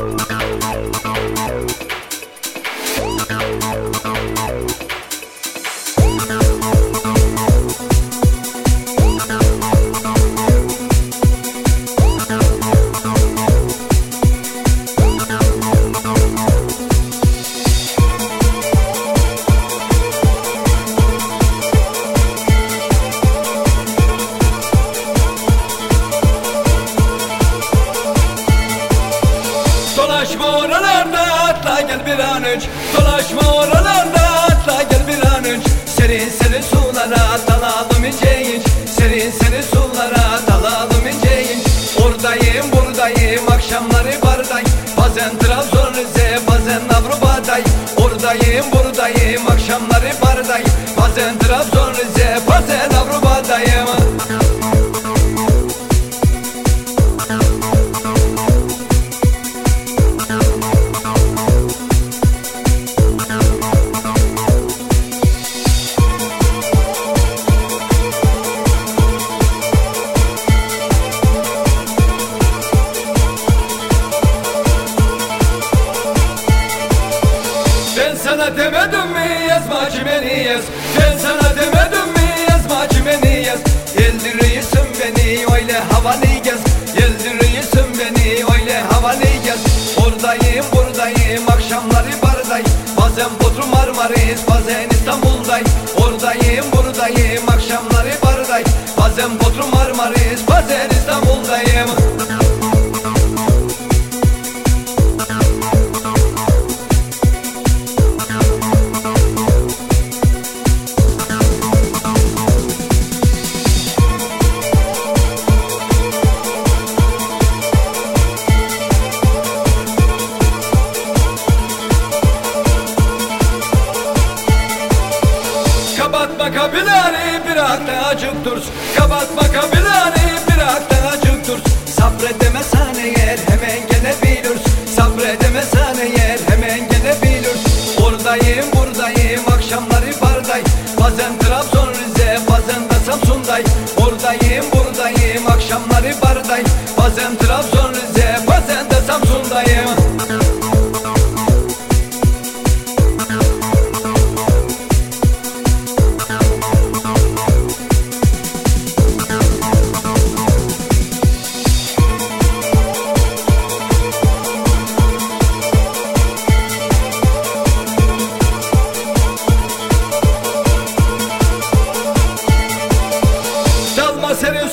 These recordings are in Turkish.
Oh, oh, oh, oh, oh. önç Dolaşma oralarda atla gel bir an önç Serin serin sulara dalalım ince inç Serin serin sulara dalalım ince inç Oradayım buradayım akşamları bardayım Bazen Trabzon Rize bazen Avrupa'dayım Oradayım buradayım akşamları bardayım Bazen Trabzon demedim mi? Yazma beni yaz? Ben sana demedim mi? Yazma beni yaz? Yıldırıyorsun beni öyle havalı gez Yıldırıyorsun beni öyle havalı gez Oradayım buradayım akşamları bardayım Bazen Bodrum Marmaris bazen İstanbul'dayım acık dursun Kapatma kapıları bırak da acık dursun Sabredemezsen eğer hemen gelebilirsin Sabredemezsen eğer hemen gelebilirsin Oradayım buradayım akşamları bardayım. Bazen Trabzon Rize bazen de Samsun'dayım. Oradayım buradayım akşamları bardayım. Bazen Trabzon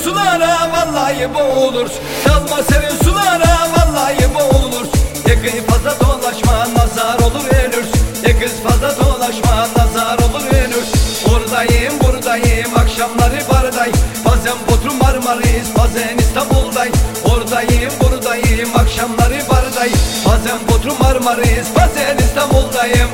Serin sulara vallahi boğulur Dalma serin sulara vallahi boğulur Yakın fazla dolaşma nazar olur ölür Yakın fazla dolaşma nazar olur ölür Oradayım buradayım akşamları bardayım Bazen Bodrum Marmaris bazen İstanbul'dayım Oradayım buradayım akşamları bardayım Bazen Bodrum Marmaris bazen İstanbul'dayım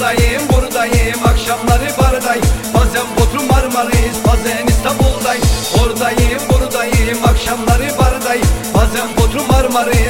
Oradayım buradayım. Akşamları bardayım. Bazen Bodrum Marmaris bazen İstanbul'dayım. Oradayım buradayım. Akşamları bardayım. Bazen Bodrum Marmaris